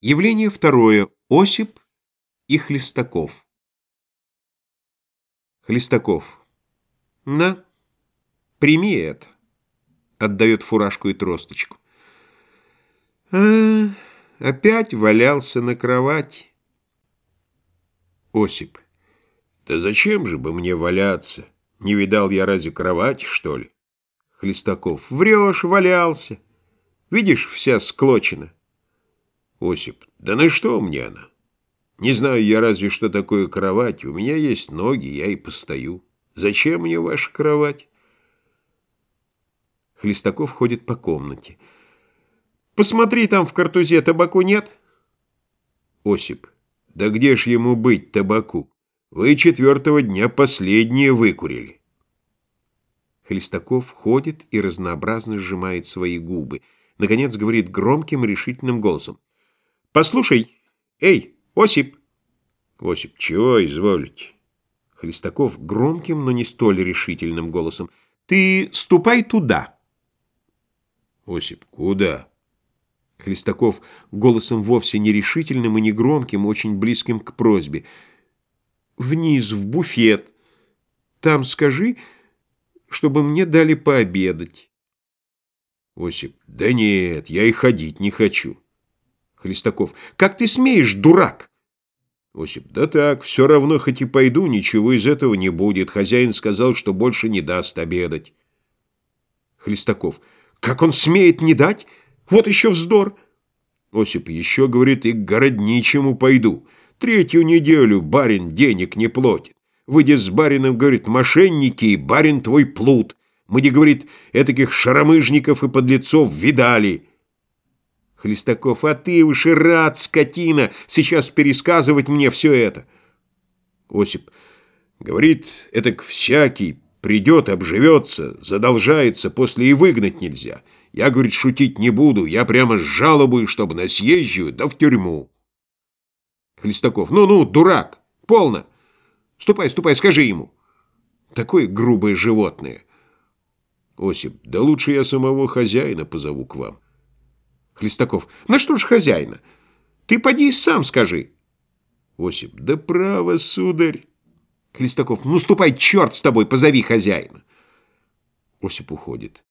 Явление второе. Осип и Хлестаков. Хлестаков. На, прими это. Отдает фуражку и тросточку. А, опять валялся на кровати. Осип. Да зачем же бы мне валяться? Не видал я разве кровати, что ли? Хлестаков. Врешь, валялся. Видишь, вся склочена. Осип, да на что мне она? Не знаю я разве, что такое кровать. У меня есть ноги, я и постою. Зачем мне ваша кровать? Хлестаков ходит по комнате. Посмотри, там в картузе табаку нет? Осип, да где ж ему быть табаку? Вы четвертого дня последнее выкурили. Хлестаков ходит и разнообразно сжимает свои губы. Наконец говорит громким решительным голосом. Послушай, эй, Осип!» «Осип, чего изволите?» Хлестаков громким, но не столь решительным голосом. «Ты ступай туда!» «Осип, куда?» Хлестаков голосом вовсе не решительным и не громким, очень близким к просьбе. «Вниз, в буфет. Там скажи, чтобы мне дали пообедать». «Осип, да нет, я и ходить не хочу». Хлестаков. «Как ты смеешь, дурак?» Осип. «Да так, все равно, хоть и пойду, ничего из этого не будет. Хозяин сказал, что больше не даст обедать». Хлестаков. «Как он смеет не дать? Вот еще вздор!» Осип еще говорит, и к городничему пойду. Третью неделю барин денег не платит. Выйдя с барином, говорит, мошенники, и барин твой плут. Мы, не говорит, этаких шаромыжников и подлецов видали. Хлестаков, а ты уж и рад, скотина, сейчас пересказывать мне все это. Осип, говорит, это всякий, придет, обживется, задолжается, после и выгнать нельзя. Я, говорит, шутить не буду, я прямо жалобую, чтобы на съезжую, да в тюрьму. Хлестаков, ну-ну, дурак, полно. Ступай, ступай, скажи ему. Такое грубое животное. Осип, да лучше я самого хозяина позову к вам. Хлестаков. На что ж хозяина? Ты поди сам скажи. Осип. Да право, сударь. Хлестаков. Ну, ступай, черт с тобой, позови хозяина. Осип уходит.